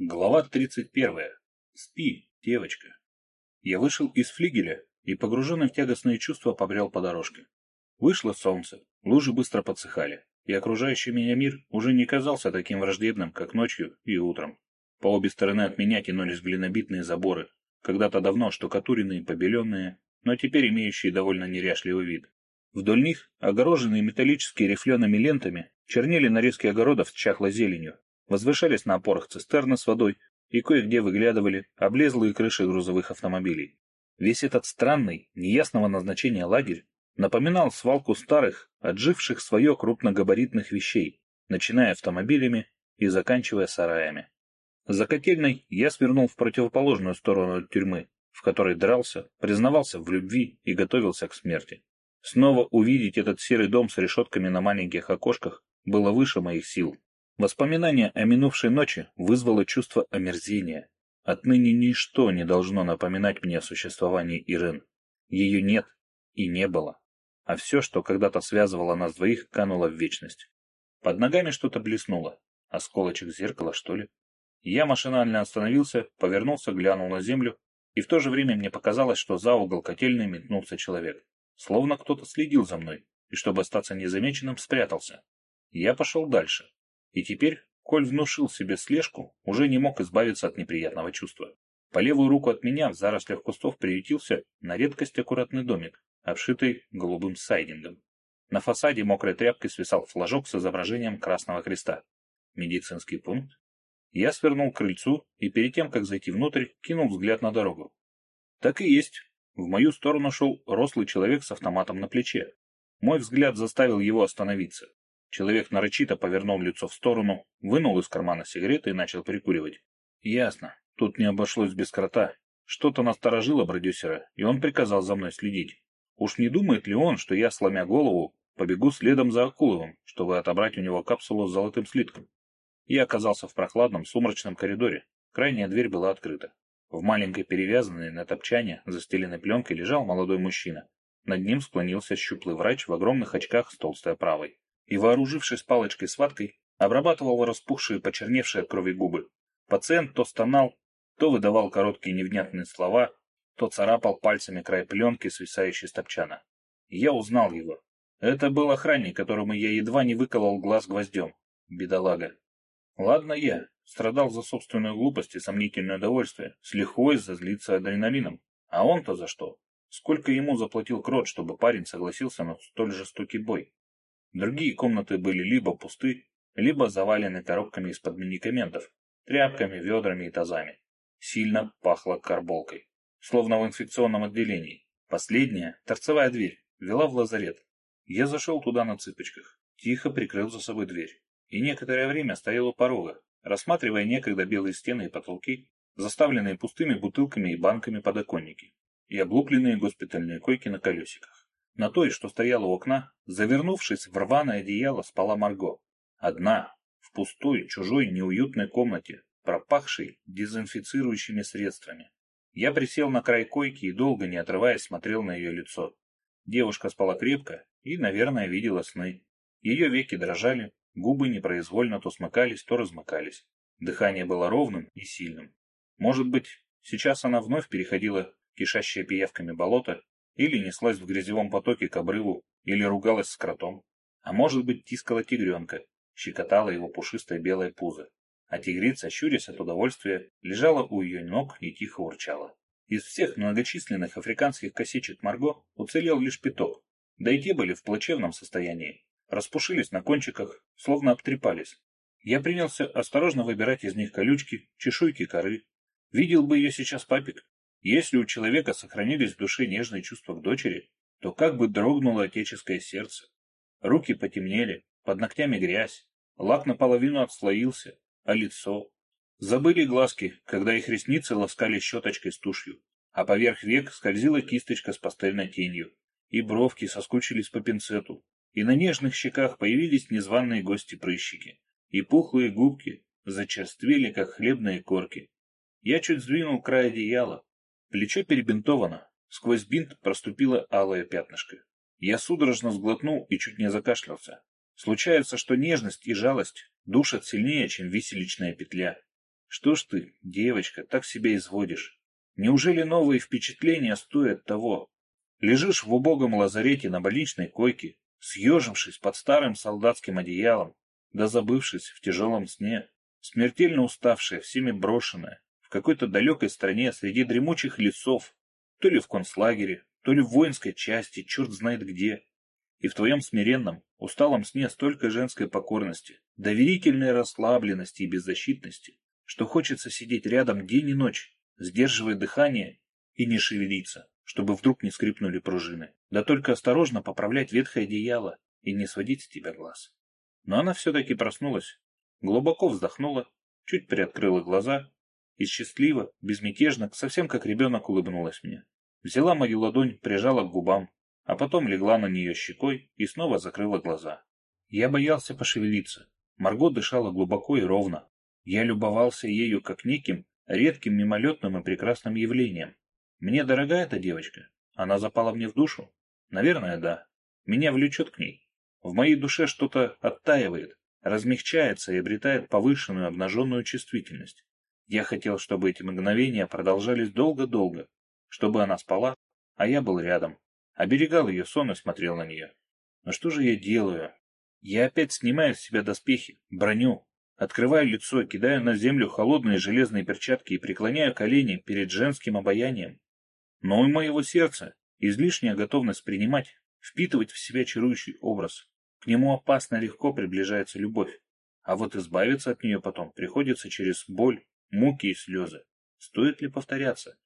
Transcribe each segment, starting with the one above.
Глава 31. Спи, девочка. Я вышел из флигеля и, погруженный в тягостные чувства, побрел по дорожке. Вышло солнце, лужи быстро подсыхали, и окружающий меня мир уже не казался таким враждебным, как ночью и утром. По обе стороны от меня тянулись глинобитные заборы, когда-то давно штукатуренные и побеленные, но теперь имеющие довольно неряшливый вид. Вдоль них, огороженные металлическими рифлеными лентами, чернели нарезки огородов с чахлой зеленью, возвышались на опорах цистерны с водой и кое-где выглядывали облезлые крыши грузовых автомобилей. Весь этот странный, неясного назначения лагерь напоминал свалку старых, отживших свое крупногабаритных вещей, начиная автомобилями и заканчивая сараями. За котельной я свернул в противоположную сторону тюрьмы, в которой дрался, признавался в любви и готовился к смерти. Снова увидеть этот серый дом с решетками на маленьких окошках было выше моих сил. Воспоминание о минувшей ночи вызвало чувство омерзения. Отныне ничто не должно напоминать мне о существовании Ирен. Ее нет и не было. А все, что когда-то связывало нас двоих, кануло в вечность. Под ногами что-то блеснуло. Осколочек зеркала, что ли? Я машинально остановился, повернулся, глянул на землю, и в то же время мне показалось, что за угол котельной метнулся человек. Словно кто-то следил за мной, и чтобы остаться незамеченным, спрятался. Я пошел дальше. И теперь, коль внушил себе слежку, уже не мог избавиться от неприятного чувства. По левую руку от меня в зарослях кустов приютился на редкость аккуратный домик, обшитый голубым сайдингом. На фасаде мокрой тряпкой свисал флажок с изображением Красного Креста. Медицинский пункт. Я свернул к крыльцу и перед тем, как зайти внутрь, кинул взгляд на дорогу. Так и есть. В мою сторону шел рослый человек с автоматом на плече. Мой взгляд заставил его остановиться. Человек нарочито повернул лицо в сторону, вынул из кармана сигареты и начал прикуривать. Ясно. Тут не обошлось без крота. Что-то насторожило продюсера, и он приказал за мной следить. Уж не думает ли он, что я, сломя голову, побегу следом за Акуловым, чтобы отобрать у него капсулу с золотым слитком? Я оказался в прохладном, сумрачном коридоре. Крайняя дверь была открыта. В маленькой перевязанной на топчане, застеленной пленкой, лежал молодой мужчина. Над ним склонился щуплый врач в огромных очках с толстой оправой и, вооружившись палочкой с ваткой, обрабатывал распухшие, почерневшие от крови губы. Пациент то стонал, то выдавал короткие невнятные слова, то царапал пальцами край пленки, свисающей с топчана. Я узнал его. Это был охранник, которому я едва не выколол глаз гвоздем. Бедолага. Ладно я, страдал за собственную глупость и сомнительное удовольствие, с лихвой зазлиться адреналином. А он-то за что? Сколько ему заплатил Крот, чтобы парень согласился на столь жестокий бой? Другие комнаты были либо пусты, либо завалены коробками из-под медикаментов, тряпками, ведрами и тазами. Сильно пахло карболкой, словно в инфекционном отделении. Последняя, торцевая дверь, вела в лазарет. Я зашел туда на цыпочках, тихо прикрыл за собой дверь. И некоторое время стоял у порога, рассматривая некогда белые стены и потолки, заставленные пустыми бутылками и банками подоконники, и облупленные госпитальные койки на колесиках. На той, что стояла у окна, завернувшись в рваное одеяло, спала Марго. Одна, в пустой, чужой, неуютной комнате, пропахшей дезинфицирующими средствами. Я присел на край койки и долго, не отрываясь, смотрел на ее лицо. Девушка спала крепко и, наверное, видела сны. Ее веки дрожали, губы непроизвольно то смыкались, то размыкались. Дыхание было ровным и сильным. Может быть, сейчас она вновь переходила кишащее пиявками болото или неслась в грязевом потоке к обрыву, или ругалась с кротом. А может быть, тискала тигренка, щекотала его пушистое белое пузо. А тигрица, щурясь от удовольствия, лежала у ее ног и тихо урчала. Из всех многочисленных африканских косичек Марго уцелел лишь пяток, да и те были в плачевном состоянии. Распушились на кончиках, словно обтрепались. Я принялся осторожно выбирать из них колючки, чешуйки коры. Видел бы ее сейчас папик, если у человека сохранились в душе нежные чувства к дочери, то как бы дрогнуло отеческое сердце. Руки потемнели, под ногтями грязь, лак наполовину отслоился, а лицо... Забыли глазки, когда их ресницы ласкали щеточкой с тушью, а поверх век скользила кисточка с пастельной тенью, и бровки соскучились по пинцету, и на нежных щеках появились незваные гости-прыщики, и пухлые губки зачерствели, как хлебные корки. Я чуть сдвинул край одеяла, Плечо перебинтовано. Сквозь бинт проступило алое пятнышко. Я судорожно сглотнул и чуть не закашлялся. Случается, что нежность и жалость душат сильнее, чем виселичная петля. Что ж ты, девочка, так себя изводишь? Неужели новые впечатления стоят того? Лежишь в убогом лазарете на больничной койке, съежившись под старым солдатским одеялом, да забывшись в тяжелом сне, смертельно уставшая, всеми брошенная, какой-то далекой стране среди дремучих лесов, то ли в концлагере, то ли в воинской части, черт знает где. И в твоем смиренном, усталом сне столько женской покорности, доверительной расслабленности и беззащитности, что хочется сидеть рядом день и ночь, сдерживая дыхание и не шевелиться, чтобы вдруг не скрипнули пружины. Да только осторожно поправлять ветхое одеяло и не сводить с тебя глаз. Но она все-таки проснулась, глубоко вздохнула, чуть приоткрыла глаза и счастливо, безмятежно, совсем как ребенок улыбнулась мне. Взяла мою ладонь, прижала к губам, а потом легла на нее щекой и снова закрыла глаза. Я боялся пошевелиться. Марго дышала глубоко и ровно. Я любовался ею как неким редким мимолетным и прекрасным явлением. Мне дорога эта девочка? Она запала мне в душу? Наверное, да. Меня влечет к ней. В моей душе что-то оттаивает, размягчается и обретает повышенную обнаженную чувствительность. Я хотел, чтобы эти мгновения продолжались долго-долго, чтобы она спала, а я был рядом, оберегал ее сон и смотрел на нее. Но что же я делаю? Я опять снимаю с себя доспехи, броню, открываю лицо, кидаю на землю холодные железные перчатки и преклоняю колени перед женским обаянием. Но у моего сердца излишняя готовность принимать, впитывать в себя чарующий образ. К нему опасно легко приближается любовь. А вот избавиться от нее потом приходится через боль, муки и слезы. Стоит ли повторяться?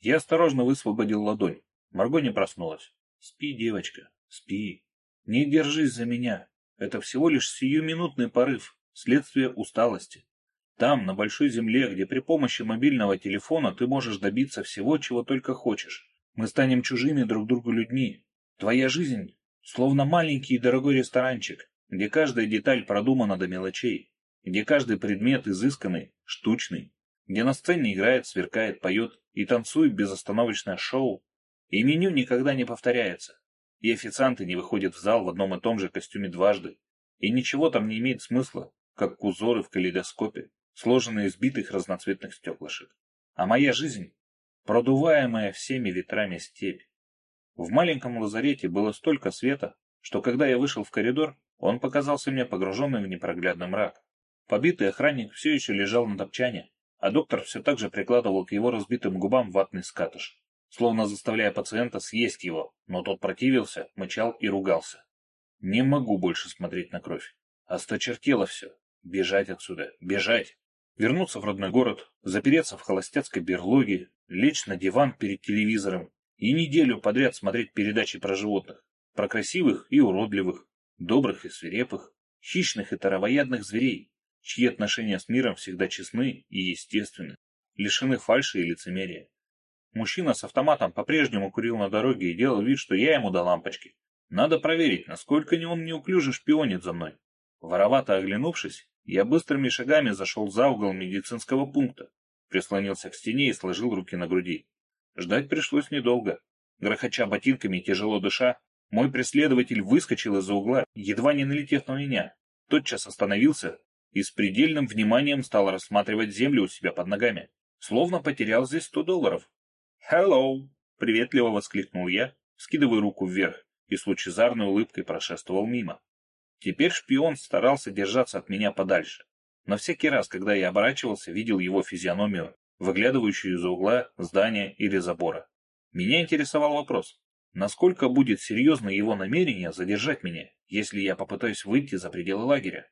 Я осторожно высвободил ладонь. Марго не проснулась. Спи, девочка, спи. Не держись за меня. Это всего лишь сиюминутный порыв, следствие усталости. Там, на большой земле, где при помощи мобильного телефона ты можешь добиться всего, чего только хочешь. Мы станем чужими друг другу людьми. Твоя жизнь словно маленький и дорогой ресторанчик, где каждая деталь продумана до мелочей, где каждый предмет изысканный, штучный, где на сцене играет, сверкает, поет и танцует безостановочное шоу, и меню никогда не повторяется, и официанты не выходят в зал в одном и том же костюме дважды, и ничего там не имеет смысла, как узоры в калейдоскопе сложенные из битых разноцветных стеклышек. А моя жизнь — продуваемая всеми ветрами степь. В маленьком лазарете было столько света, что когда я вышел в коридор, он показался мне погруженным в непроглядный мрак. Побитый охранник все еще лежал на топчане, а доктор все так же прикладывал к его разбитым губам ватный скатыш, словно заставляя пациента съесть его, но тот противился, мычал и ругался. Не могу больше смотреть на кровь. Осточертело все. Бежать отсюда, бежать. Вернуться в родной город, запереться в холостяцкой берлоге, лечь на диван перед телевизором и неделю подряд смотреть передачи про животных. Про красивых и уродливых, добрых и свирепых, хищных и таровоядных зверей, чьи отношения с миром всегда честны и естественны, лишены фальши и лицемерия. Мужчина с автоматом по-прежнему курил на дороге и делал вид, что я ему до лампочки. Надо проверить, насколько не он неуклюже шпионит за мной. Воровато оглянувшись, я быстрыми шагами зашел за угол медицинского пункта, прислонился к стене и сложил руки на груди. Ждать пришлось недолго. Грохоча ботинками и тяжело дыша, мой преследователь выскочил из-за угла, едва не налетев на меня. Тотчас остановился и с предельным вниманием стал рассматривать землю у себя под ногами. Словно потерял здесь сто долларов. «Hello!» — приветливо воскликнул я, скидывая руку вверх, и с лучезарной улыбкой прошествовал мимо. Теперь шпион старался держаться от меня подальше. Но всякий раз, когда я оборачивался, видел его физиономию, выглядывающую из-за угла здания или забора. Меня интересовал вопрос, насколько будет серьезно его намерение задержать меня, если я попытаюсь выйти за пределы лагеря.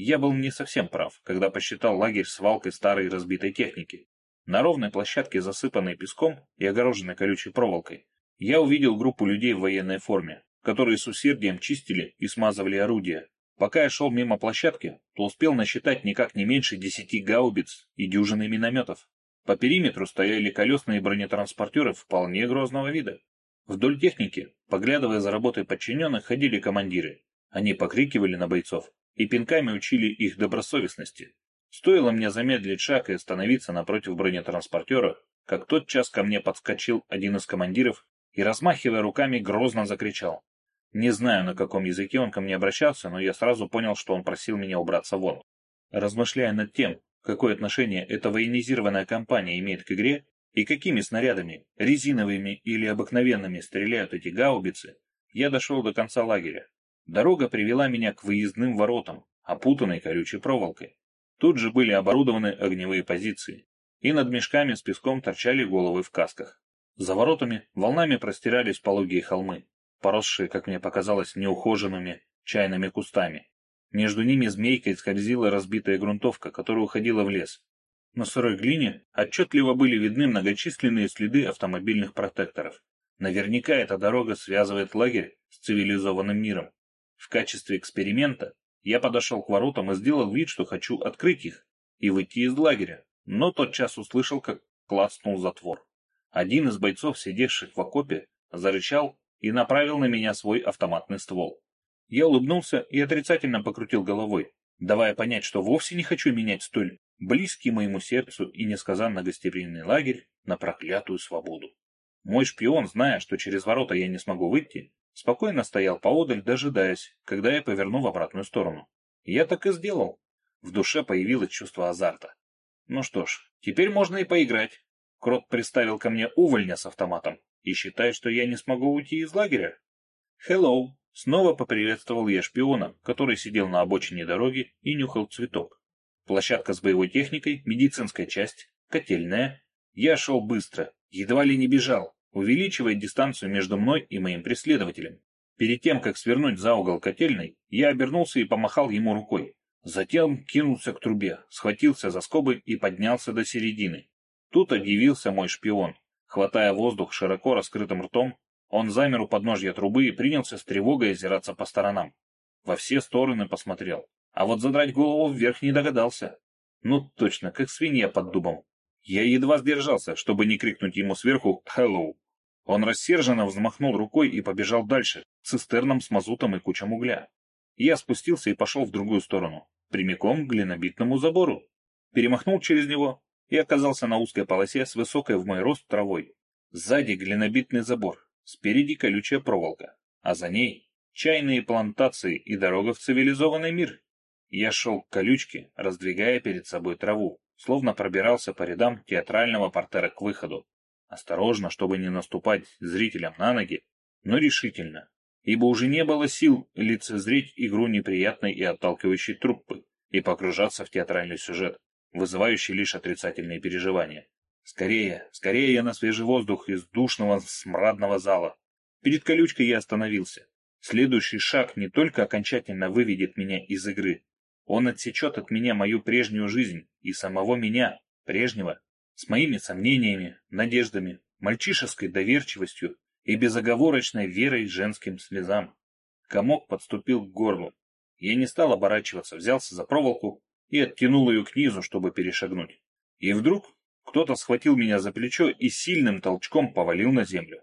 Я был не совсем прав, когда посчитал лагерь свалкой старой разбитой техники. На ровной площадке, засыпанной песком и огороженной колючей проволокой, я увидел группу людей в военной форме, которые с усердием чистили и смазывали орудия. Пока я шел мимо площадки, то успел насчитать никак не меньше десяти гаубиц и дюжины минометов. По периметру стояли колесные бронетранспортеры вполне грозного вида. Вдоль техники, поглядывая за работой подчиненных, ходили командиры. Они покрикивали на бойцов и пинками учили их добросовестности. Стоило мне замедлить шаг и остановиться напротив бронетранспортера, как тот час ко мне подскочил один из командиров и, размахивая руками, грозно закричал. Не знаю, на каком языке он ко мне обращался, но я сразу понял, что он просил меня убраться вон. Размышляя над тем, какое отношение эта военизированная компания имеет к игре и какими снарядами, резиновыми или обыкновенными, стреляют эти гаубицы, я дошел до конца лагеря. Дорога привела меня к выездным воротам, опутанной колючей проволокой. Тут же были оборудованы огневые позиции, и над мешками с песком торчали головы в касках. За воротами волнами простирались пологие холмы, поросшие, как мне показалось, неухоженными чайными кустами. Между ними змейкой скользила разбитая грунтовка, которая уходила в лес. На сырой глине отчетливо были видны многочисленные следы автомобильных протекторов. Наверняка эта дорога связывает лагерь с цивилизованным миром. В качестве эксперимента я подошел к воротам и сделал вид, что хочу открыть их и выйти из лагеря, но тотчас услышал, как клацнул затвор. Один из бойцов, сидевших в окопе, зарычал и направил на меня свой автоматный ствол. Я улыбнулся и отрицательно покрутил головой, давая понять, что вовсе не хочу менять столь близкий моему сердцу и несказанно гостеприимный лагерь на проклятую свободу. Мой шпион, зная, что через ворота я не смогу выйти, спокойно стоял поодаль, дожидаясь, когда я поверну в обратную сторону. Я так и сделал. В душе появилось чувство азарта. Ну что ж, теперь можно и поиграть. Крот приставил ко мне увольня с автоматом и считает, что я не смогу уйти из лагеря. «Hello!» Снова поприветствовал я шпиона, который сидел на обочине дороги и нюхал цветок. Площадка с боевой техникой, медицинская часть, котельная. Я шел быстро, едва ли не бежал, увеличивая дистанцию между мной и моим преследователем. Перед тем, как свернуть за угол котельной, я обернулся и помахал ему рукой. Затем кинулся к трубе, схватился за скобы и поднялся до середины. Тут объявился мой шпион. Хватая воздух широко раскрытым ртом, он замер у подножья трубы и принялся с тревогой озираться по сторонам. Во все стороны посмотрел, а вот задрать голову вверх не догадался. Ну точно, как свинья под дубом. Я едва сдержался, чтобы не крикнуть ему сверху «Hello». Он рассерженно взмахнул рукой и побежал дальше, к цистернам с мазутом и кучам угля. Я спустился и пошел в другую сторону, прямиком к глинобитному забору. Перемахнул через него и оказался на узкой полосе с высокой в мой рост травой. Сзади глинобитный забор, Спереди колючая проволока, а за ней чайные плантации и дорога в цивилизованный мир. Я шел к колючке, раздвигая перед собой траву, словно пробирался по рядам театрального портера к выходу. Осторожно, чтобы не наступать зрителям на ноги, но решительно, ибо уже не было сил лицезреть игру неприятной и отталкивающей труппы и погружаться в театральный сюжет, вызывающий лишь отрицательные переживания. Скорее, скорее я на свежий воздух из душного смрадного зала. Перед колючкой я остановился. Следующий шаг не только окончательно выведет меня из игры, он отсечет от меня мою прежнюю жизнь и самого меня, прежнего, с моими сомнениями, надеждами, мальчишеской доверчивостью и безоговорочной верой женским слезам. Комок подступил к горлу. Я не стал оборачиваться, взялся за проволоку и оттянул ее к низу, чтобы перешагнуть. И вдруг кто-то схватил меня за плечо и сильным толчком повалил на землю.